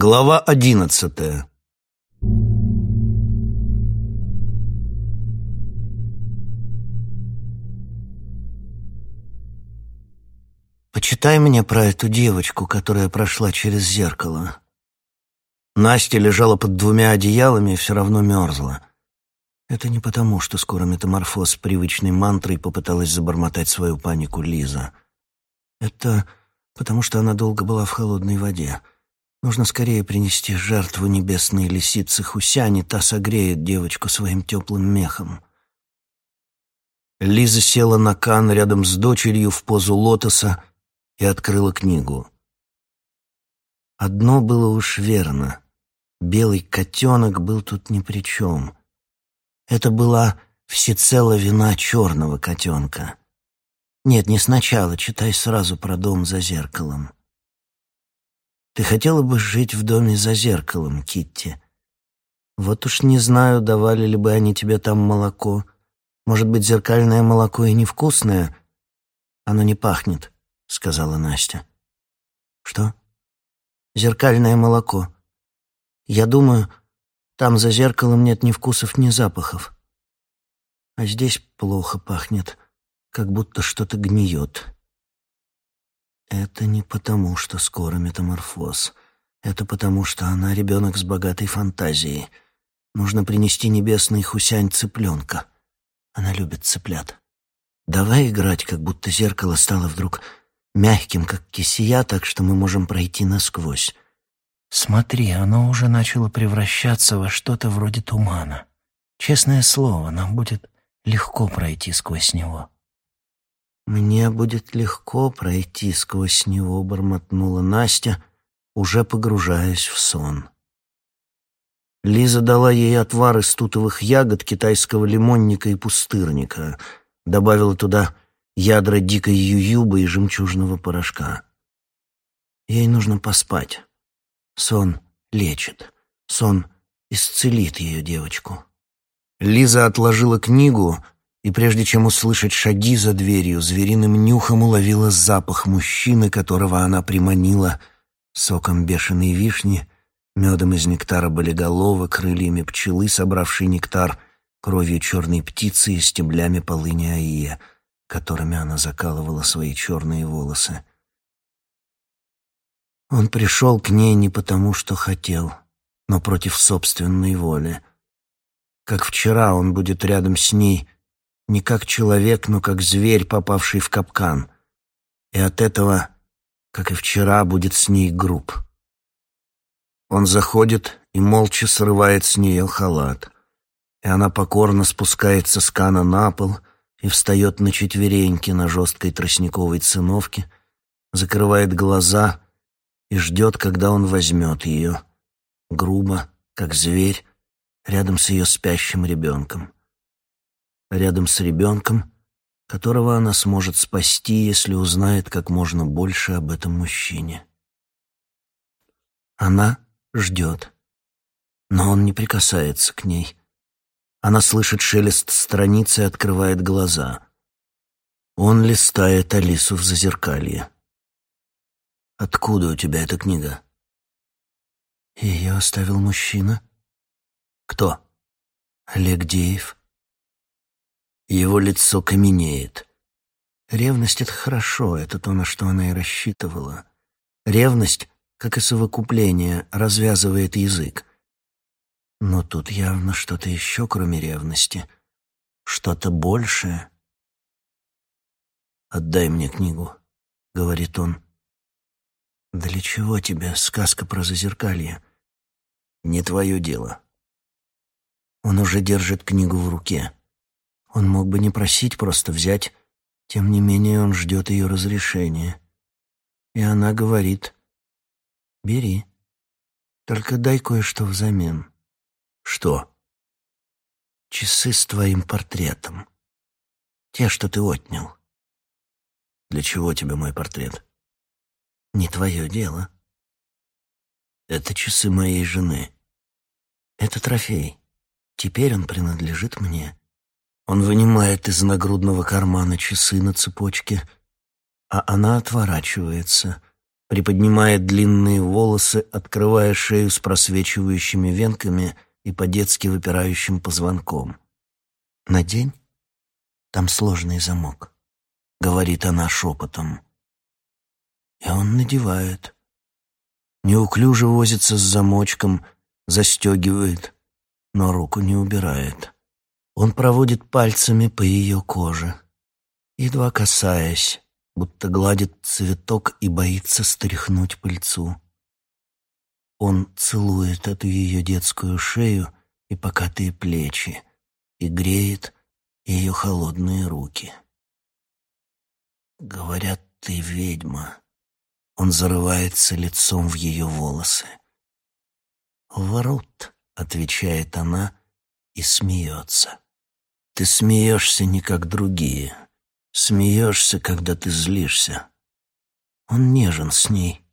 Глава одиннадцатая «Почитай мне про эту девочку, которая прошла через зеркало». Настя лежала под двумя одеялами и все равно мерзла. Это не потому, что скоро метаморфоз привычной мантрой попыталась забормотать свою панику Лиза. Это потому, что она долго была в холодной воде. Нужно скорее принести жертву небесной лисицы Хусяни, та согреет девочку своим теплым мехом. Лиза села на кан рядом с дочерью в позу лотоса и открыла книгу. Одно было уж верно. Белый котенок был тут ни при чем. Это была всецело вина черного котенка. Нет, не сначала, читай сразу про дом за зеркалом. Ты хотела бы жить в доме за зеркалом, Китти? Вот уж не знаю, давали ли бы они тебе там молоко. Может быть, зеркальное молоко и невкусное? Оно не пахнет, сказала Настя. Что? Зеркальное молоко. Я думаю, там за зеркалом нет ни вкусов, ни запахов. А здесь плохо пахнет, как будто что-то гниет. Это не потому, что скоро метаморфоз. Это потому, что она ребенок с богатой фантазией. Нужно принести небесный хусянь цыпленка. Она любит цыплят. Давай играть, как будто зеркало стало вдруг мягким, как кисия, так что мы можем пройти насквозь. Смотри, оно уже начало превращаться во что-то вроде тумана. Честное слово, нам будет легко пройти сквозь него. «Мне будет легко пройти сквозь него», — бормотнула Настя, уже погружаясь в сон. Лиза дала ей отвар из тутовых ягод, китайского лимонника и пустырника, добавила туда ядра дикой ююбы и жемчужного порошка. Ей нужно поспать. Сон лечит. Сон исцелит ее девочку. Лиза отложила книгу и прежде чем услышать шаги за дверью, звериным нюхом уловила запах мужчины, которого она приманила соком бешеной вишни, медом из нектара болиголова, крыльями пчелы, собравшей нектар, кровью черной птицы и стеблями полыни аия, которыми она закалывала свои черные волосы. Он пришел к ней не потому, что хотел, но против собственной воли. Как вчера он будет рядом с ней — не как человек, но как зверь, попавший в капкан. И от этого, как и вчера, будет с ней груб. Он заходит и молча срывает с нее халат. И она покорно спускается с кана на пол и встает на четвереньки на жесткой тростниковой циновке, закрывает глаза и ждет, когда он возьмет ее, грубо, как зверь, рядом с ее спящим ребенком рядом с ребенком, которого она сможет спасти, если узнает как можно больше об этом мужчине. Она ждет, но он не прикасается к ней. Она слышит шелест страницы и открывает глаза. Он листает Алису в зазеркалье. «Откуда у тебя эта книга?» Ее оставил мужчина. «Кто?» «Олег Деев». Его лицо каменеет. Ревность — это хорошо, это то, на что она и рассчитывала. Ревность, как и совокупление, развязывает язык. Но тут явно что-то еще, кроме ревности. Что-то большее. «Отдай мне книгу», — говорит он. «Для чего тебе сказка про зазеркалье?» «Не твое дело». Он уже держит книгу в руке. Он мог бы не просить, просто взять. Тем не менее, он ждет ее разрешения. И она говорит, «Бери, только дай кое-что взамен». «Что?» «Часы с твоим портретом. Те, что ты отнял». «Для чего тебе мой портрет?» «Не твое дело». «Это часы моей жены. Это трофей. Теперь он принадлежит мне». Он вынимает из нагрудного кармана часы на цепочке, а она отворачивается, приподнимает длинные волосы, открывая шею с просвечивающими венками и по-детски выпирающим позвонком. «Надень, там сложный замок», — говорит она шепотом. И он надевает. Неуклюже возится с замочком, застегивает, но руку не убирает. Он проводит пальцами по ее коже, едва касаясь, будто гладит цветок и боится стряхнуть пыльцу. Он целует эту ее детскую шею и покатые плечи и греет ее холодные руки. Говорят, ты ведьма. Он зарывается лицом в ее волосы. «Ворот», — отвечает она и смеется. «Ты смеешься не как другие. Смеешься, когда ты злишься». Он нежен с ней,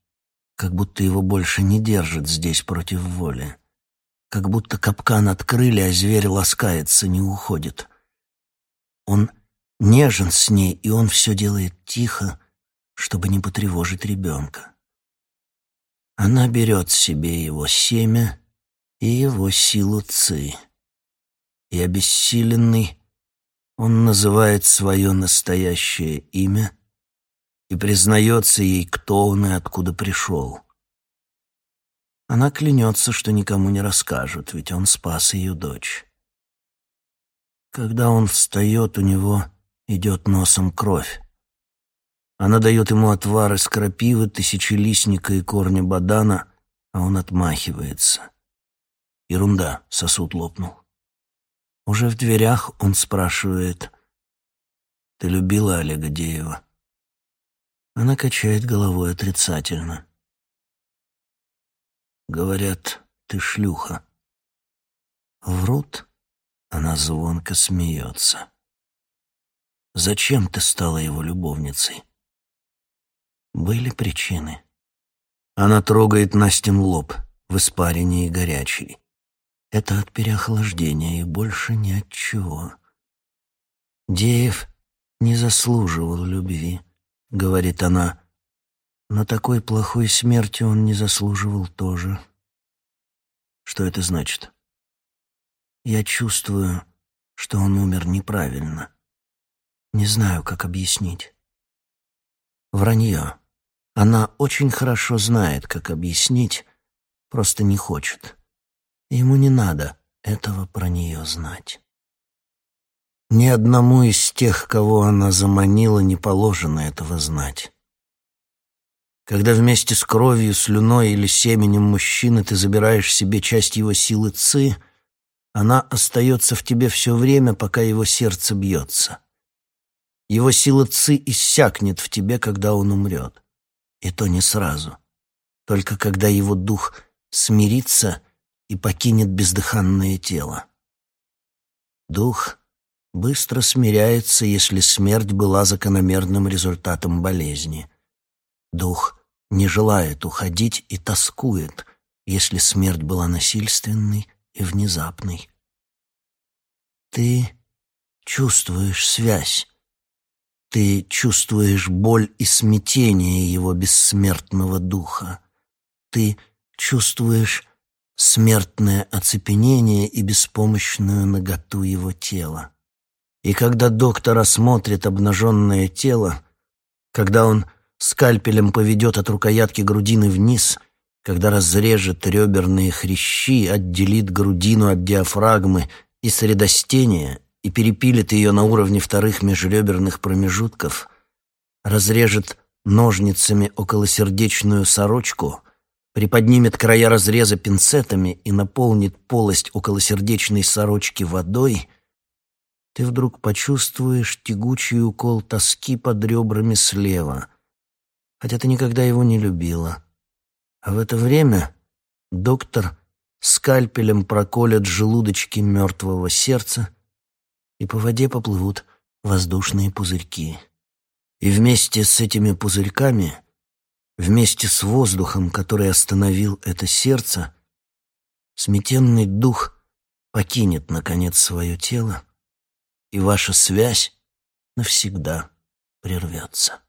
как будто его больше не держат здесь против воли. Как будто капкан открыли, а зверь ласкается, не уходит. Он нежен с ней, и он все делает тихо, чтобы не потревожить ребенка. Она берет себе его семя и его силу ци. И обессиленный он называет свое настоящее имя и признается ей, кто он и откуда пришел. Она клянется, что никому не расскажет, ведь он спас ее дочь. Когда он встает, у него идет носом кровь. Она дает ему отвар из крапивы, тысячелистника и корня бадана, а он отмахивается. Ерунда, сосуд лопнул. Уже в дверях он спрашивает, «Ты любила Олега Деева?» Она качает головой отрицательно. Говорят, ты шлюха. Врут, она звонко смеется. Зачем ты стала его любовницей? Были причины. Она трогает Настин лоб, в испарине и горячий. Это от переохлаждения и больше ни от чего. Деев не заслуживал любви, говорит она, но такой плохой смерти он не заслуживал тоже. Что это значит? Я чувствую, что он умер неправильно. Не знаю, как объяснить. Вранье. Она очень хорошо знает, как объяснить, просто не хочет. Ему не надо этого про нее знать. Ни одному из тех, кого она заманила, не положено этого знать. Когда вместе с кровью, слюной или семенем мужчины ты забираешь себе часть его силы ци, она остается в тебе все время, пока его сердце бьется. Его сила ци иссякнет в тебе, когда он умрет. И то не сразу. Только когда его дух смирится и покинет бездыханное тело. Дух быстро смиряется, если смерть была закономерным результатом болезни. Дух не желает уходить и тоскует, если смерть была насильственной и внезапной. Ты чувствуешь связь ты чувствуешь боль и смятение его бессмертного духа. Ты чувствуешь смертное оцепенение и беспомощную наготу его тела. И когда доктор осмотрит обнаженное тело, когда он скальпелем поведет от рукоятки грудины вниз, когда разрежет реберные хрящи, отделит грудину от диафрагмы и средостения и перепилит ее на уровне вторых межреберных промежутков, разрежет ножницами околосердечную сорочку, приподнимет края разреза пинцетами и наполнит полость околосердечной сорочки водой, ты вдруг почувствуешь тягучий укол тоски под ребрами слева, хотя ты никогда его не любила. А в это время доктор скальпелем проколет желудочки мертвого сердца, и по воде поплывут воздушные пузырьки. И вместе с этими пузырьками, вместе с воздухом, который остановил это сердце, сметенный дух покинет, наконец, свое тело, и ваша связь навсегда прервется.